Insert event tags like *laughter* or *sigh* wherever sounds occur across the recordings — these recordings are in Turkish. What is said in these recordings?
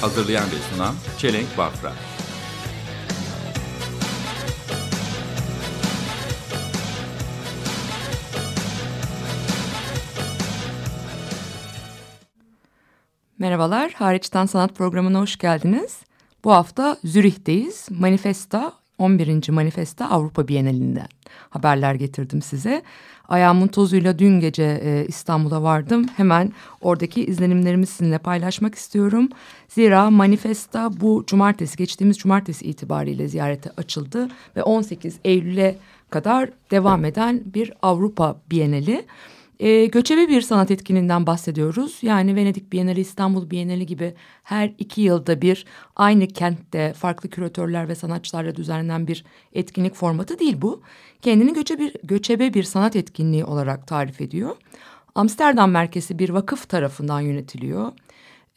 Hazırlayan ve sunan Çelenk Bafra. Merhabalar, Hariçten Sanat programına hoş geldiniz. Bu hafta Zürih'teyiz. Manifesta, 11. Manifesta Avrupa Bienalinden haberler getirdim size. Ayağımın tozuyla dün gece e, İstanbul'a vardım. Hemen oradaki izlenimlerimi sizinle paylaşmak istiyorum. Zira Manifesta bu cumartesi, geçtiğimiz cumartesi itibariyle ziyarete açıldı. Ve 18 Eylül'e kadar devam eden bir Avrupa Bienali. E, göçebe bir sanat etkinliğinden bahsediyoruz. Yani Venedik Bienali, İstanbul Bienali gibi her iki yılda bir aynı kentte farklı küratörler ve sanatçılarla düzenlenen bir etkinlik formatı değil bu. Kendini göçebe, göçebe bir sanat etkinliği olarak tarif ediyor. Amsterdam merkezi bir vakıf tarafından yönetiliyor.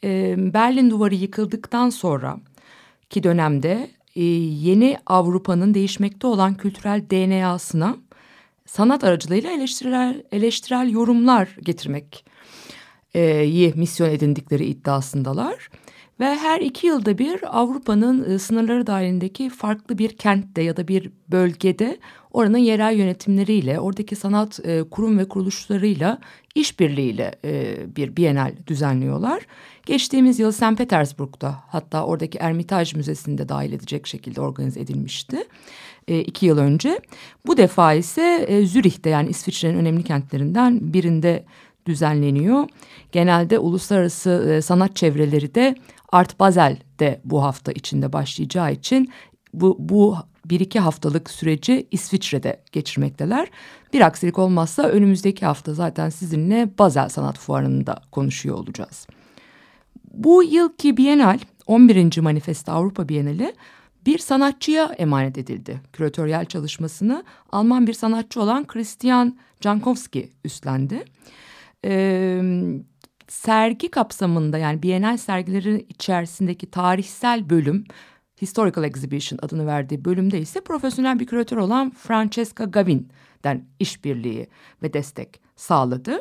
E, Berlin duvarı yıkıldıktan sonra ki dönemde e, yeni Avrupa'nın değişmekte olan kültürel DNA'sına sanat aracılığıyla eleştirel, eleştirel yorumlar getirmek e, misyon edindikleri iddiasındalar. Ve her iki yılda bir Avrupa'nın e, sınırları dahilindeki farklı bir kentte ya da bir bölgede oranın yerel yönetimleriyle, oradaki sanat e, kurum ve kuruluşlarıyla işbirliğiyle e, bir bienal düzenliyorlar. Geçtiğimiz yıl St. Petersburg'da hatta oradaki Ermitaj Müzesi'nde dahil edecek şekilde organize edilmişti iki yıl önce. Bu defa ise Zürih'te yani İsviçre'nin önemli kentlerinden birinde düzenleniyor. Genelde uluslararası e, sanat çevreleri de Art Basel'de bu hafta içinde başlayacağı için bu, bu bir iki haftalık süreci İsviçre'de geçirmekteler. Bir aksilik olmazsa önümüzdeki hafta zaten sizinle Basel Sanat Fuarı'nda konuşuyor olacağız. Bu yılki Bienal 11. Manifesto Avrupa Bienali bir sanatçıya emanet edildi. Küratöryel çalışmasını Alman bir sanatçı olan Christian Jankowski üstlendi. Ee, sergi kapsamında yani Bienal sergileri içerisindeki tarihsel bölüm Historical Exhibition adını verdiği bölümde ise profesyonel bir küratör olan Francesca Gavin'den işbirliği ve destek sağladı.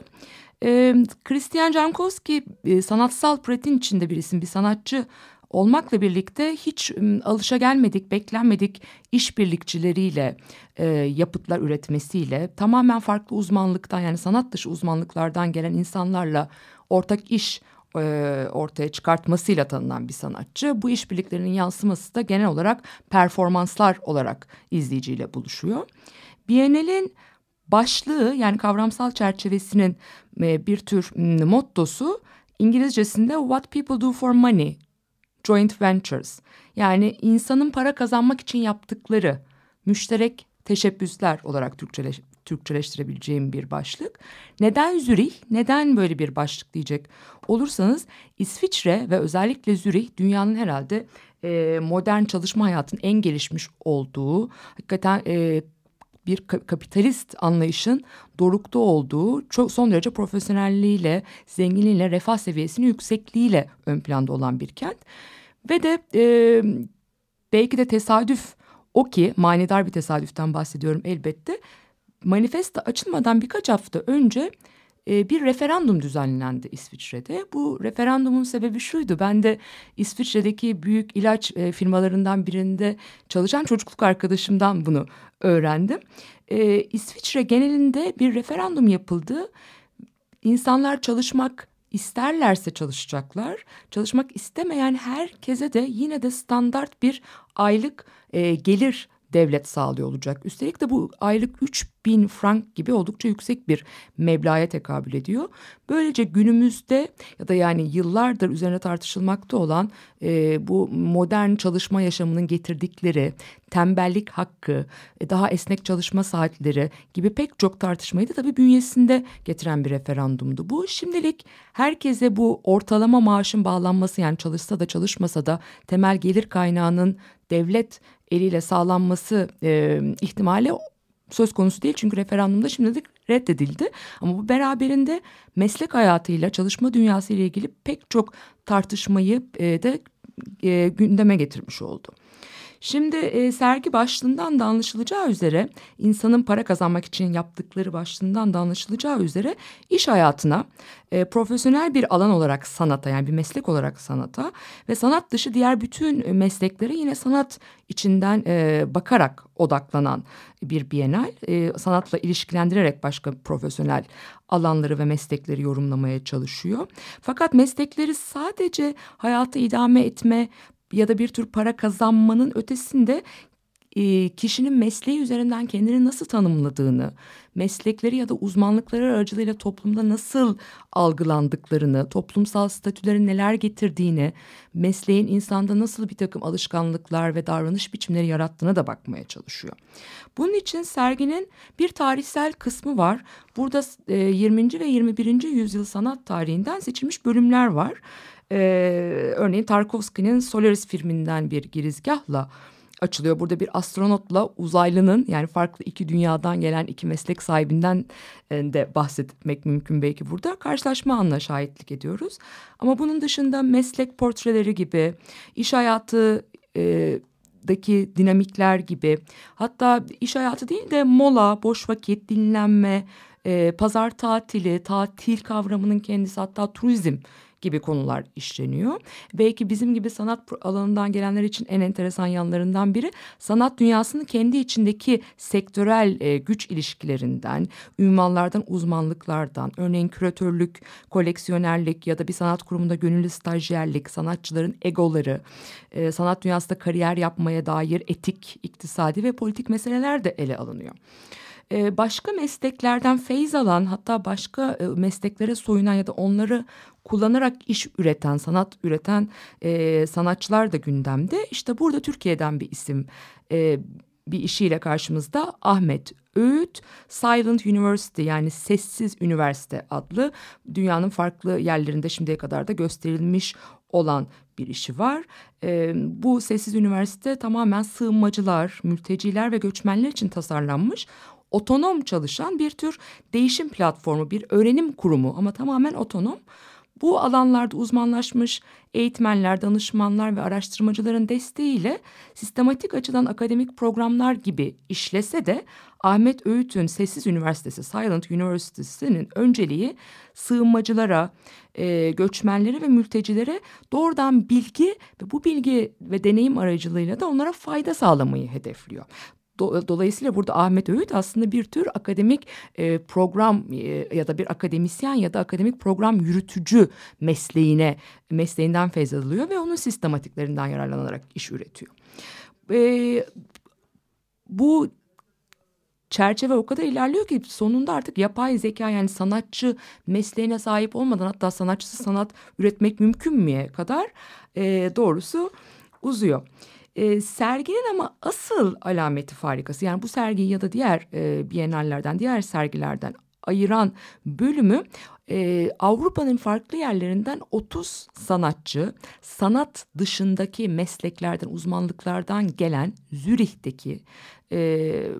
Ee, Christian Jankowski e, sanatsal pratin içinde bir isim, bir sanatçı olmakla birlikte hiç alışa gelmedik, beklenmedik işbirlikçileriyle e, yapıtlar üretmesiyle tamamen farklı uzmanlıktan yani sanat dışı uzmanlıklardan gelen insanlarla ortak iş e, ortaya çıkartmasıyla tanınan bir sanatçı. Bu işbirliklerinin yansıması da genel olarak performanslar olarak izleyiciyle buluşuyor. Biennial'in başlığı yani kavramsal çerçevesinin e, bir tür mottosu İngilizcesinde What People Do For Money joint ventures yani insanın para kazanmak için yaptıkları müşterek teşebbüsler olarak Türkçeleş, Türkçeleştirebileceğim bir başlık. Neden Zürih, neden böyle bir başlık diyecek olursanız İsviçre ve özellikle Zürih dünyanın herhalde e, modern çalışma hayatının en gelişmiş olduğu, hakikaten e, bir kapitalist anlayışın dorukta olduğu, çok son derece profesyonelliğiyle, zenginliğiyle, refah seviyesinin yüksekliğiyle ön planda olan bir kent. Ve de e, belki de tesadüf o ki manidar bir tesadüften bahsediyorum elbette. Manifesto açılmadan birkaç hafta önce e, bir referandum düzenlendi İsviçre'de. Bu referandumun sebebi şuydu. Ben de İsviçre'deki büyük ilaç e, firmalarından birinde çalışan çocukluk arkadaşımdan bunu öğrendim. E, İsviçre genelinde bir referandum yapıldı. İnsanlar çalışmak isterlerse çalışacaklar. Çalışmak istemeyen herkese de yine de standart bir aylık e, gelir devlet sağlıyor olacak. Üstelik de bu aylık 3 bin frank gibi oldukça yüksek bir meblağa tekabül ediyor. Böylece günümüzde ya da yani yıllardır üzerine tartışılmakta olan e, bu modern çalışma yaşamının getirdikleri tembellik hakkı, e, daha esnek çalışma saatleri gibi pek çok tartışmayı da tabii bünyesinde getiren bir referandumdu. Bu şimdilik herkese bu ortalama maaşın bağlanması yani çalışsa da çalışmasa da temel gelir kaynağının devlet eliyle sağlanması e, ihtimali söz konusu değil. Çünkü referandumda şimdilik reddedildi. Ama bu beraberinde meslek hayatıyla, çalışma dünyası ile ilgili pek çok tartışmayı e, de e, gündeme getirmiş oldu. Şimdi e, sergi başlığından da anlaşılacağı üzere insanın para kazanmak için yaptıkları başlığından da anlaşılacağı üzere iş hayatına e, profesyonel bir alan olarak sanata yani bir meslek olarak sanata ve sanat dışı diğer bütün mesleklere yine sanat içinden e, bakarak odaklanan bir bienal. E, sanatla ilişkilendirerek başka profesyonel alanları ve meslekleri yorumlamaya çalışıyor. Fakat meslekleri sadece hayatı idame etme, ya da bir tür para kazanmanın ötesinde e, kişinin mesleği üzerinden kendini nasıl tanımladığını, meslekleri ya da uzmanlıkları aracılığıyla toplumda nasıl algılandıklarını, toplumsal statülerin neler getirdiğini, mesleğin insanda nasıl bir takım alışkanlıklar ve davranış biçimleri yarattığına da bakmaya çalışıyor. Bunun için serginin bir tarihsel kısmı var. Burada e, 20. ve 21. yüzyıl sanat tarihinden seçilmiş bölümler var. Ee, örneğin Tarkovski'nin Solaris filminden bir girizgahla açılıyor. Burada bir astronotla uzaylının yani farklı iki dünyadan gelen iki meslek sahibinden e, de bahsetmek mümkün belki burada. Karşılaşma anına şahitlik ediyoruz. Ama bunun dışında meslek portreleri gibi, iş hayatı e, daki dinamikler gibi hatta iş hayatı değil de mola, boş vakit, dinlenme, e, pazar tatili, tatil kavramının kendisi hatta turizm gibi konular işleniyor. Belki bizim gibi sanat alanından gelenler için en enteresan yanlarından biri sanat dünyasının kendi içindeki sektörel e, güç ilişkilerinden, ünvanlardan, uzmanlıklardan, örneğin küratörlük, koleksiyonerlik ya da bir sanat kurumunda gönüllü stajyerlik, sanatçıların egoları, e, sanat dünyasında kariyer yapmaya dair etik, iktisadi ve politik meseleler de ele alınıyor. Ee, başka mesleklerden feyz alan hatta başka e, mesleklere soyunan ya da onları kullanarak iş üreten, sanat üreten e, sanatçılar da gündemde. İşte burada Türkiye'den bir isim e, bir işiyle karşımızda Ahmet Öğüt Silent University yani Sessiz Üniversite adlı dünyanın farklı yerlerinde şimdiye kadar da gösterilmiş olan bir işi var. E, bu Sessiz Üniversite tamamen sığınmacılar, mülteciler ve göçmenler için tasarlanmış otonom çalışan bir tür değişim platformu, bir öğrenim kurumu ama tamamen otonom. Bu alanlarda uzmanlaşmış eğitmenler, danışmanlar ve araştırmacıların desteğiyle sistematik açıdan akademik programlar gibi işlese de Ahmet Öğüt'ün Sessiz Üniversitesi, Silent University'sinin önceliği sığınmacılara, e, göçmenlere ve mültecilere doğrudan bilgi ve bu bilgi ve deneyim aracılığıyla da onlara fayda sağlamayı hedefliyor. Dolayısıyla burada Ahmet Öğüt aslında bir tür akademik e, program e, ya da bir akademisyen ya da akademik program yürütücü mesleğine mesleğinden feyz alıyor ve onun sistematiklerinden yararlanarak iş üretiyor. E, bu çerçeve o kadar ilerliyor ki sonunda artık yapay zeka yani sanatçı mesleğine sahip olmadan hatta sanatçısı sanat üretmek mümkün müye kadar e, doğrusu uzuyor. E, serginin ama asıl alameti farikası yani bu sergiyi ya da diğer e, bienallerden, diğer sergilerden ayıran bölümü e, Avrupa'nın farklı yerlerinden 30 sanatçı sanat dışındaki mesleklerden, uzmanlıklardan gelen Zürih'teki e,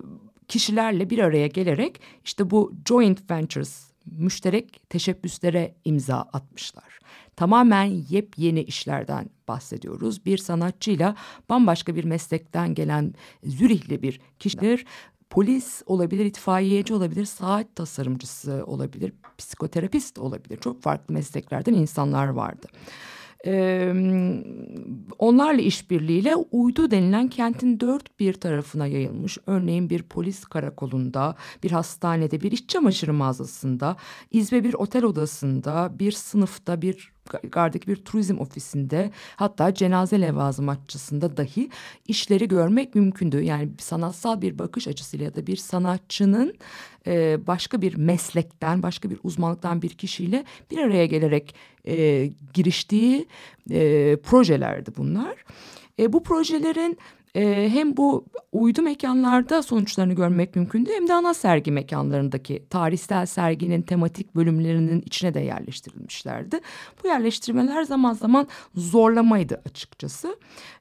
kişilerle bir araya gelerek işte bu joint ventures müşterek teşebbüslere imza atmışlar. Tamamen yepyeni işlerden bahsediyoruz. Bir sanatçıyla bambaşka bir meslekten gelen Zürihli bir kişidir. Polis olabilir, itfaiyeci olabilir, saat tasarımcısı olabilir, psikoterapist olabilir. Çok farklı mesleklerden insanlar vardı. Ee, onlarla işbirliğiyle uydu denilen kentin dört bir tarafına yayılmış. Örneğin bir polis karakolunda, bir hastanede, bir iç çamaşırı mağazasında, izbe bir otel odasında, bir sınıfta, bir Stuttgart'daki bir turizm ofisinde hatta cenaze levazımatçısında dahi işleri görmek mümkündü. Yani sanatsal bir bakış açısıyla ya da bir sanatçının e, başka bir meslekten, başka bir uzmanlıktan bir kişiyle bir araya gelerek e, giriştiği e, projelerdi bunlar. E, bu projelerin e, hem bu uydu mekanlarda sonuçlarını görmek mümkündü hem de ana sergi mekanlarındaki tarihsel serginin tematik bölümlerinin içine de yerleştirilmişlerdi. Bu yerleştirmeler zaman zaman zorlamaydı açıkçası.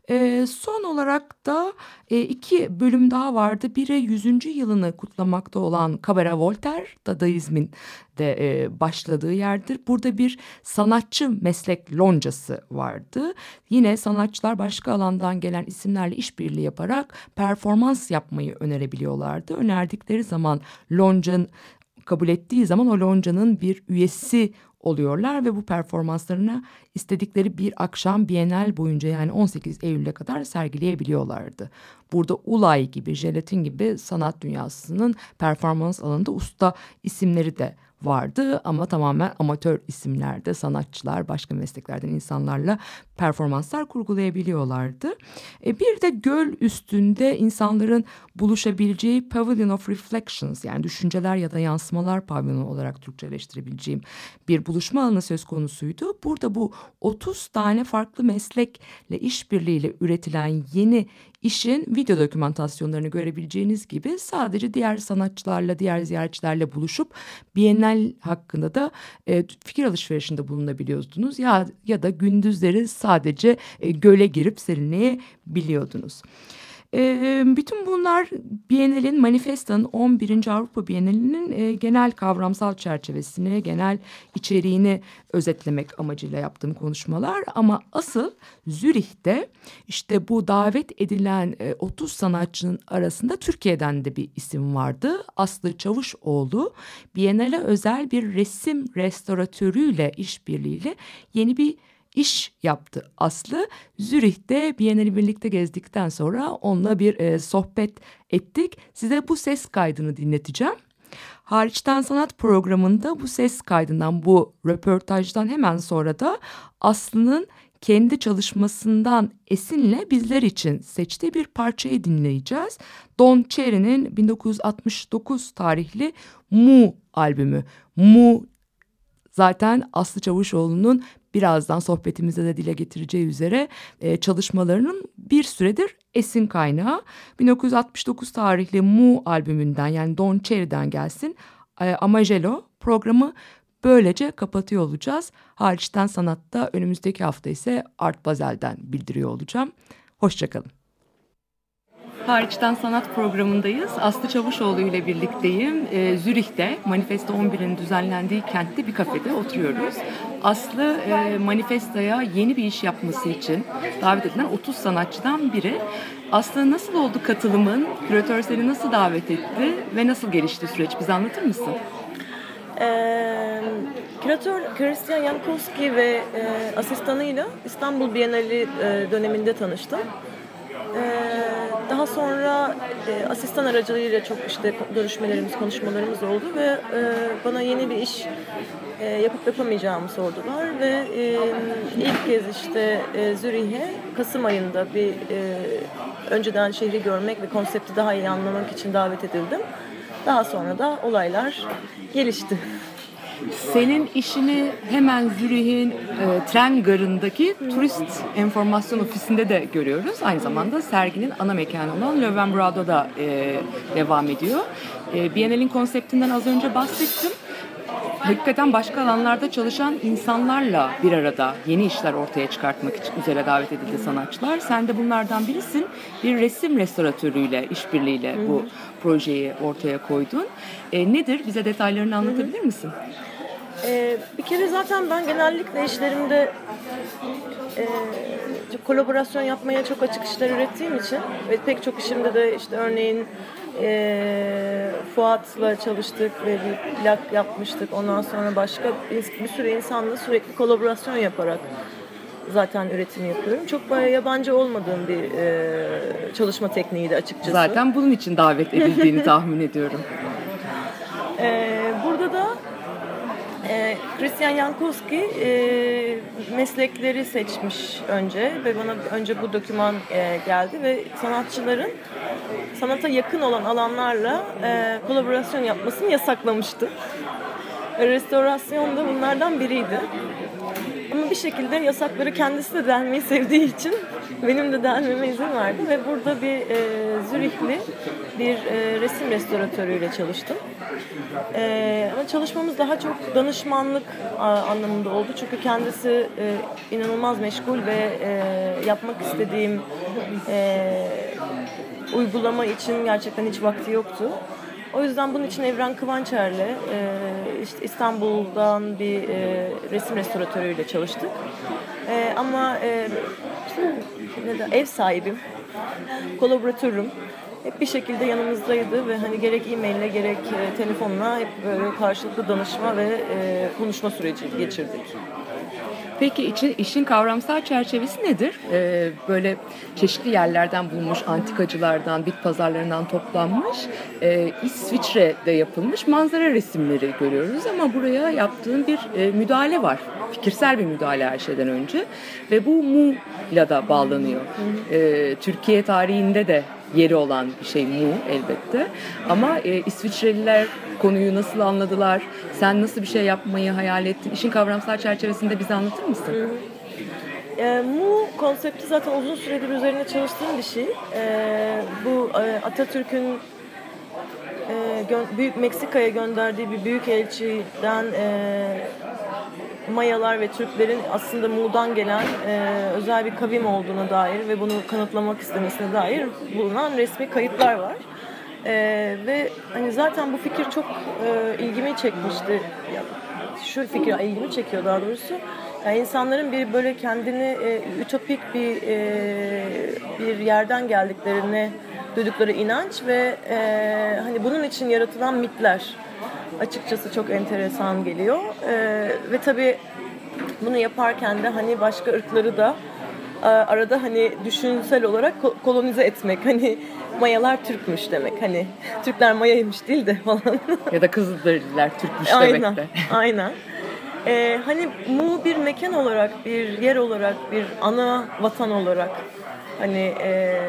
E, son olarak da e, iki bölüm daha vardı. Biri 100. yılını kutlamakta olan Cabaret Voltaire, Dadaizmin de e, başladığı yerdir. Burada bir sanatçı meslek loncası vardı. Yine sanatçılar başka alandan gelen isimlerle işbirliği yaparak performans yapmayı önerebiliyorlardı. Önerdikleri zaman loncanın kabul ettiği zaman o loncanın bir üyesi oluyorlar ve bu performanslarını istedikleri bir akşam Bienal boyunca yani 18 Eylül'e kadar sergileyebiliyorlardı. Burada Ulay gibi, Jelatin gibi sanat dünyasının performans alanında usta isimleri de vardı ama tamamen amatör isimlerde sanatçılar başka mesleklerden insanlarla performanslar kurgulayabiliyorlardı. E, bir de göl üstünde insanların buluşabileceği Pavilion of Reflections yani düşünceler ya da yansımalar pavyonu olarak Türkçeleştirebileceğim bir buluşma alanı söz konusuydu. Burada bu 30 tane farklı meslekle işbirliğiyle üretilen yeni işin video dokümantasyonlarını görebileceğiniz gibi sadece diğer sanatçılarla, diğer ziyaretçilerle buluşup Bienal hakkında da e, fikir alışverişinde bulunabiliyordunuz. Ya, ya da gündüzleri sadece e, göle girip serinleyebiliyordunuz. E, bütün bunlar Biennial'in Manifesto'nun 11. Avrupa Biennial'inin e, genel kavramsal çerçevesini, genel içeriğini özetlemek amacıyla yaptığım konuşmalar. Ama asıl Zürih'te işte bu davet edilen e, 30 sanatçının arasında Türkiye'den de bir isim vardı. Aslı Çavuşoğlu Biennale özel bir resim restoratörüyle işbirliğiyle yeni bir iş yaptı Aslı. Zürih'te Biennale'i birlikte gezdikten sonra onunla bir e, sohbet ettik. Size bu ses kaydını dinleteceğim. Hariçten Sanat programında bu ses kaydından, bu röportajdan hemen sonra da Aslı'nın kendi çalışmasından esinle bizler için seçtiği bir parçayı dinleyeceğiz. Don Cherry'nin 1969 tarihli Mu albümü. Mu zaten Aslı Çavuşoğlu'nun birazdan sohbetimizde de dile getireceği üzere e, çalışmalarının bir süredir esin kaynağı. 1969 tarihli Mu albümünden yani Don Cherry'den gelsin e, Amajelo programı böylece kapatıyor olacağız. Hariçten sanatta önümüzdeki hafta ise Art Bazel'den bildiriyor olacağım. Hoşçakalın. Hariçten Sanat programındayız. Aslı Çavuşoğlu ile birlikteyim. Ee, Zürih'te Manifesto 11'in düzenlendiği kentte bir kafede oturuyoruz. Aslı e, Manifesto'ya yeni bir iş yapması için davet edilen 30 sanatçıdan biri. Aslı nasıl oldu katılımın? Küratör seni nasıl davet etti ve nasıl gelişti süreç? Bize anlatır mısın? Ee, küratör Christian Jankowski ve e, asistanıyla İstanbul Bienali e, döneminde tanıştım. Ee, daha sonra e, asistan aracılığıyla çok işte görüşmelerimiz, konuşmalarımız oldu ve e, bana yeni bir iş e, yapıp yapamayacağımı sordular ve e, ilk kez işte e, Zürih'e Kasım ayında bir e, önceden şehri görmek ve konsepti daha iyi anlamak için davet edildim. Daha sonra da olaylar gelişti. Senin işini hemen Zürih'in e, tren garındaki turist enformasyon ofisinde de görüyoruz. Aynı zamanda serginin ana mekanı olan Löwenbrado'da e, devam ediyor. E, Biennale'in konseptinden az önce bahsettim. Hakikaten başka alanlarda çalışan insanlarla bir arada yeni işler ortaya çıkartmak için üzere davet edildi sanatçılar. Sen de bunlardan birisin. Bir resim restoratörüyle, işbirliğiyle bu projeyi ortaya koydun. E, nedir? Bize detaylarını anlatabilir misin? Ee, bir kere zaten ben genellikle işlerimde e, kolaborasyon yapmaya çok açık işler ürettiğim için ve pek çok işimde de işte örneğin e, Fuat'la çalıştık ve bir plak yapmıştık. Ondan sonra başka bir, bir sürü insanla sürekli kolaborasyon yaparak zaten üretim yapıyorum. Çok bayağı yabancı olmadığım bir e, çalışma tekniğiydi açıkçası. Zaten bunun için davet edildiğini *laughs* tahmin ediyorum. Ee, burada da e, Christian Jankowski e, meslekleri seçmiş önce ve bana önce bu doküman e, geldi ve sanatçıların sanata yakın olan alanlarla e, kolaborasyon yapmasını yasaklamıştı. Restorasyon da bunlardan biriydi. Bir şekilde yasakları kendisi de delmeyi sevdiği için benim de delmeme izin verdi ve burada bir e, Zürihli bir e, resim restoratörüyle çalıştım. E, ama çalışmamız daha çok danışmanlık a, anlamında oldu çünkü kendisi e, inanılmaz meşgul ve e, yapmak istediğim e, uygulama için gerçekten hiç vakti yoktu. O yüzden bunun için Evren Kıvançer'le e, işte İstanbul'dan bir e, resim restoratörüyle çalıştık. E, ama e, ne de, ev sahibim, kolaboratörüm hep bir şekilde yanımızdaydı ve hani gerek e-maille gerek e, telefonla hep böyle karşılıklı danışma ve e, konuşma süreci geçirdik. Peki için, işin kavramsal çerçevesi nedir? Ee, böyle çeşitli yerlerden bulunmuş antikacılardan, bit pazarlarından toplanmış e, İsviçre'de yapılmış manzara resimleri görüyoruz ama buraya yaptığın bir e, müdahale var. Fikirsel bir müdahale her şeyden önce ve bu Mu ile da bağlanıyor. Ee, Türkiye tarihinde de yeri olan bir şey Mu elbette ama e, İsviçreliler konuyu nasıl anladılar? Sen nasıl bir şey yapmayı hayal ettin? İşin kavramsal çerçevesinde bize anlatır mısın? E, Mu konsepti zaten uzun süredir üzerine çalıştığım bir şey. E, bu e, Atatürk'ün e, gö- büyük Meksika'ya gönderdiği bir büyük elçiden e, Mayalar ve Türklerin aslında Mu'dan gelen e, özel bir kavim olduğuna dair ve bunu kanıtlamak istemesine dair bulunan resmi kayıtlar var. E, ve hani zaten bu fikir çok e, ilgimi çekmişti. Ya, şu fikir ilgimi çekiyor daha doğrusu. Yani insanların bir böyle kendini e, ütopik bir e, bir yerden geldiklerini duydukları inanç ve e, hani bunun için yaratılan mitler açıkçası çok enteresan geliyor. E, ve tabii bunu yaparken de hani başka ırkları da e, arada hani düşünsel olarak ko- kolonize etmek. Hani Mayalar Türkmüş demek. Hani *laughs* Türkler Mayaymış değil de falan. Ya da Kızılderililer Türkmüş aynen. demek de. Aynen. Ee, hani Mu bir mekan olarak, bir yer olarak, bir ana vatan olarak hani e,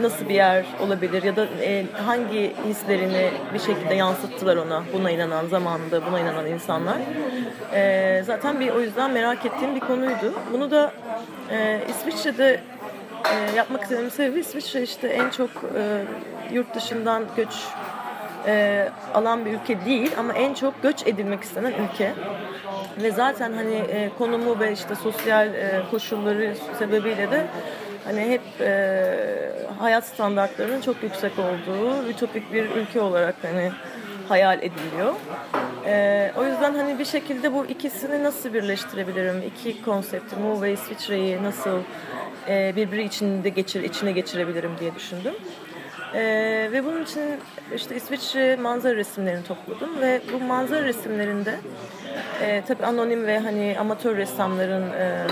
nasıl bir yer olabilir ya da e, hangi hislerini bir şekilde yansıttılar ona buna inanan zamanında buna inanan insanlar. E, zaten bir o yüzden merak ettiğim bir konuydu. Bunu da e, İsviçre'de e, yapmak istediğim sebebi İsviçre işte en çok e, yurt dışından göç e, alan bir ülke değil ama en çok göç edilmek istenen ülke. Ve zaten hani e, konumu ve işte sosyal e, koşulları sebebiyle de hani hep e, hayat standartlarının çok yüksek olduğu ütopik bir ülke olarak hani hayal ediliyor. E, o yüzden hani bir şekilde bu ikisini nasıl birleştirebilirim? İki konsepti, Mu ve İsviçre'yi nasıl e, birbiri içinde geçir, içine geçirebilirim diye düşündüm. Ee, ve bunun için işte İsviçre manzara resimlerini topladım ve bu manzara resimlerinde e, tabii anonim ve hani amatör ressamların e,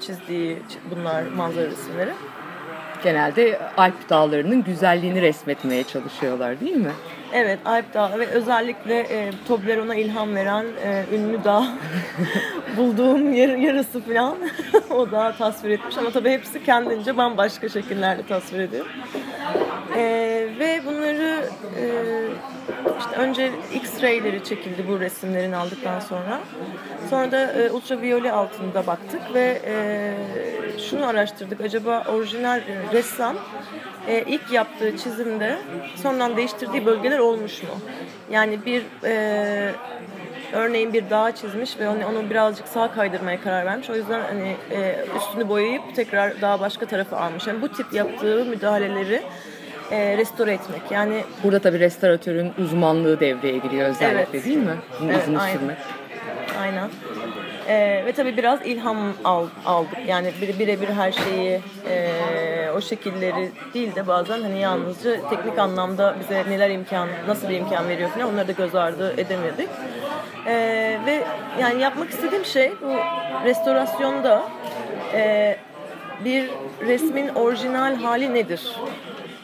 çizdiği bunlar manzara resimleri. Genelde Alp dağlarının güzelliğini resmetmeye çalışıyorlar değil mi? Evet Alp Dağı ve özellikle e, Toblerone'a ilham veren e, ünlü dağ *laughs* bulduğum yer, yarısı falan *laughs* o dağı tasvir etmiş ama tabii hepsi kendince bambaşka şekillerde tasvir ediyor. E, ve bunları e, işte önce X-ray'leri çekildi bu resimlerin aldıktan sonra. Sonra da e, ultraviyole altında baktık ve e, şunu araştırdık. Acaba orijinal e, ressam e, ilk yaptığı çizimde sonradan değiştirdiği bölgeler olmuş mu? Yani bir e, örneğin bir dağ çizmiş ve onu, onu birazcık sağa kaydırmaya karar vermiş. O yüzden hani e, üstünü boyayıp tekrar daha başka tarafa almış. Yani bu tip yaptığı müdahaleleri e, restore etmek. Yani Burada tabii restoratörün uzmanlığı devreye giriyor özellikle Evet. değil mi? Bunun Evet, izini aynen. sürmek. Aynen. Ee, ve tabii biraz ilham al, aldık. Yani bire- birebir her şeyi e, o şekilleri değil de bazen hani yalnızca teknik anlamda bize neler imkan, nasıl bir imkan veriyor falan onları da göz ardı edemedik. Ee, ve yani yapmak istediğim şey bu restorasyonda e, bir resmin orijinal hali nedir?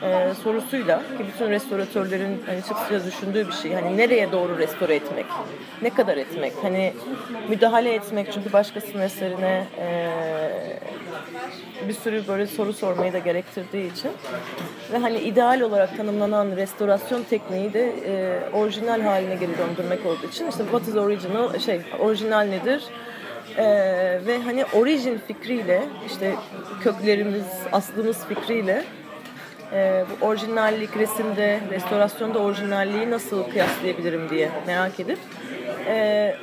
Ee, sorusuyla ki bütün restoratörlerin hani sıkça düşündüğü bir şey. Hani nereye doğru restore etmek? Ne kadar etmek? Hani müdahale etmek çünkü başkasının eserine e, bir sürü böyle soru sormayı da gerektirdiği için ve hani ideal olarak tanımlanan restorasyon tekniği de e, orijinal haline geri döndürmek olduğu için işte what is original şey orijinal nedir? E, ve hani origin fikriyle işte köklerimiz, aslımız fikriyle e, bu orijinallik resimde, restorasyonda orijinalliği nasıl kıyaslayabilirim diye merak edip e,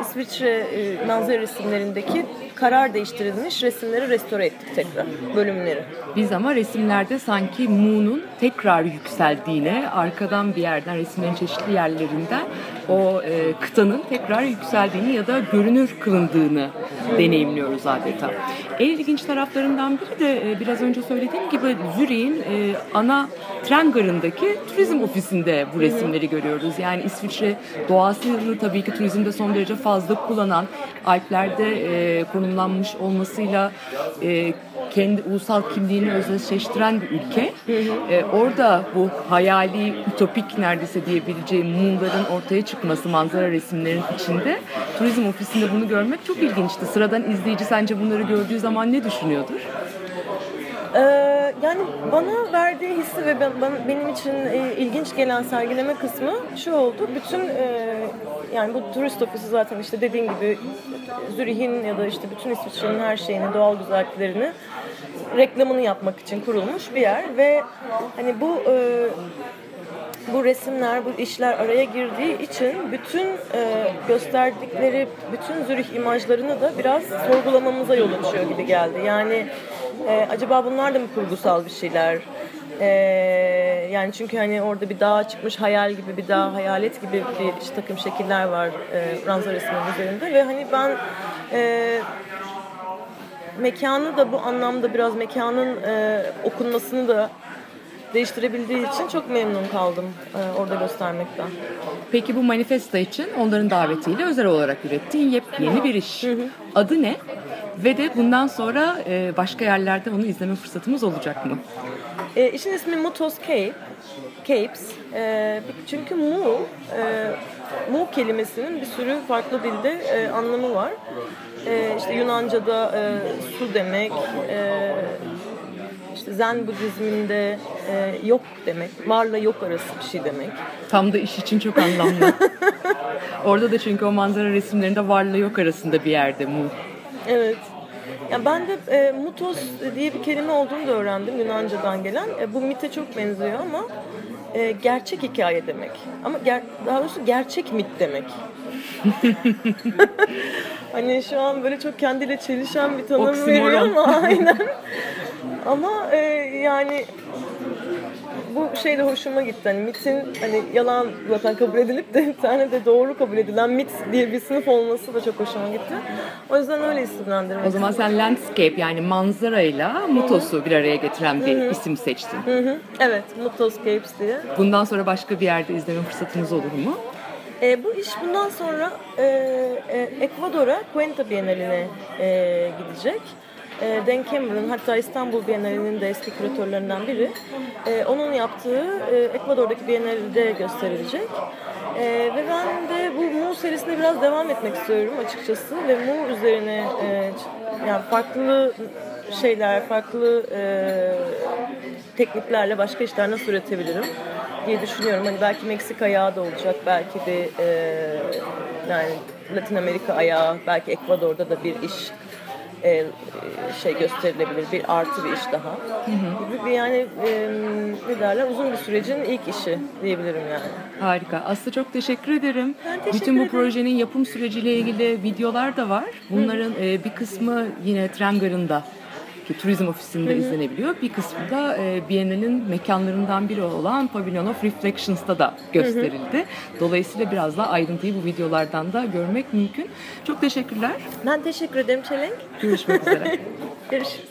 İsviçre e, manzara resimlerindeki karar değiştirilmiş resimleri restore ettik tekrar, bölümleri. Biz ama resimlerde sanki Mu'nun tekrar yükseldiğine, arkadan bir yerden resimlerin çeşitli yerlerinden o e, kıtanın tekrar yükseldiğini ya da görünür kılındığını deneyimliyoruz adeta. En ilginç taraflarından biri de e, biraz önce söylediğim gibi Zürih'in e, ana tren garındaki turizm ofisinde bu resimleri görüyoruz. Yani İsviçre doğasını tabii ki turizmde son derece fazla kullanan, Alplerde e, konumlanmış olmasıyla e, kendi ulusal kimliğini özdeşleştiren bir ülke. E, orada bu hayali, ütopik neredeyse diyebileceğim mumların ortaya çıkması manzara resimlerin içinde turizm ofisinde bunu görmek çok ilginçti. Sıradan izleyici sence bunları gördüğü zaman ne düşünüyordur? Ee, yani bana verdiği hissi ve benim için e, ilginç gelen sergileme kısmı şu oldu. Bütün e, yani bu turist ofisi zaten işte dediğin gibi Zürih'in ya da işte bütün İsviçre'nin her şeyini, doğal güzelliklerini reklamını yapmak için kurulmuş bir yer ve hani bu e, bu resimler, bu işler araya girdiği için bütün gösterdikleri bütün Zürih imajlarını da biraz sorgulamamıza yol açıyor gibi geldi. Yani e, acaba bunlar da mı kurgusal bir şeyler? E, yani çünkü hani orada bir dağa çıkmış hayal gibi bir dağ, hayalet gibi bir işte takım şekiller var e, ranza resminin üzerinde ve hani ben e, mekanı da bu anlamda biraz mekanın e, okunmasını da değiştirebildiği için çok memnun kaldım e, orada göstermekten. Peki bu manifesto için onların davetiyle özel olarak ürettiğin yepyeni bir iş. Adı ne? Ve de bundan sonra e, başka yerlerde onu izleme fırsatımız olacak mı? E, işin ismi Mutos Cape. Capes. E, çünkü mu, e, mu kelimesinin bir sürü farklı dilde e, anlamı var. E, işte Yunanca'da e, su demek, e, işte Zen Budizminde e, yok demek, varla yok arası bir şey demek. Tam da iş için çok anlamlı. *laughs* Orada da çünkü o manzara resimlerinde varla yok arasında bir yerde mu. Evet. Ya ben de e, mutos diye bir kelime olduğunu da öğrendim Yunanca'dan gelen. E, bu mite çok benziyor ama e, gerçek hikaye demek. Ama ger- daha doğrusu gerçek mit demek. *laughs* hani şu an böyle çok kendiyle çelişen bir tanım Oksimoron. veriyor ama aynen. ama e, yani bu şey de hoşuma gitti. Hani mitin hani yalan zaten kabul edilip de bir tane de doğru kabul edilen mit diye bir sınıf olması da çok hoşuma gitti. O yüzden öyle isimlendirmek O zaman sen landscape yani manzarayla mutosu bir araya getiren bir isim seçtin. Hı hı. Evet, Mutoscapes diye. Bundan sonra başka bir yerde izleme fırsatımız olur mu? E, bu iş bundan sonra e, e, Ekvador'a Cuenca Bienali'ne e, gidecek. E, Dan Cameron hatta İstanbul Bienali'nin de eski küratörlerinden biri. E, onun yaptığı e, Ekvador'daki Bienali'de gösterilecek. E, ve ben de bu Mu serisine biraz devam etmek istiyorum açıkçası. Ve Mu üzerine e, yani farklı şeyler, farklı e, tekniklerle başka işler nasıl üretebilirim diye düşünüyorum. Hani belki Meksika ayağı da olacak, belki bir e, yani Latin Amerika ayağı, belki Ekvador'da da bir iş e, şey gösterilebilir, bir artı bir iş daha. Gibi bir yani e, ne derler uzun bir sürecin ilk işi diyebilirim yani. Harika. Aslı çok teşekkür ederim. Ben teşekkür Bütün bu ederim. projenin yapım süreciyle ilgili videolar da var. Bunların e, bir kısmı yine tren garında ki turizm ofisinde izlenebiliyor. Bir kısmı da e, Biennale'nin mekanlarından biri olan Pavilion of Reflections'ta da gösterildi. Dolayısıyla biraz daha ayrıntıyı bu videolardan da görmek mümkün. Çok teşekkürler. Ben teşekkür ederim Çelenk. Görüşmek üzere. *laughs* Görüşürüz.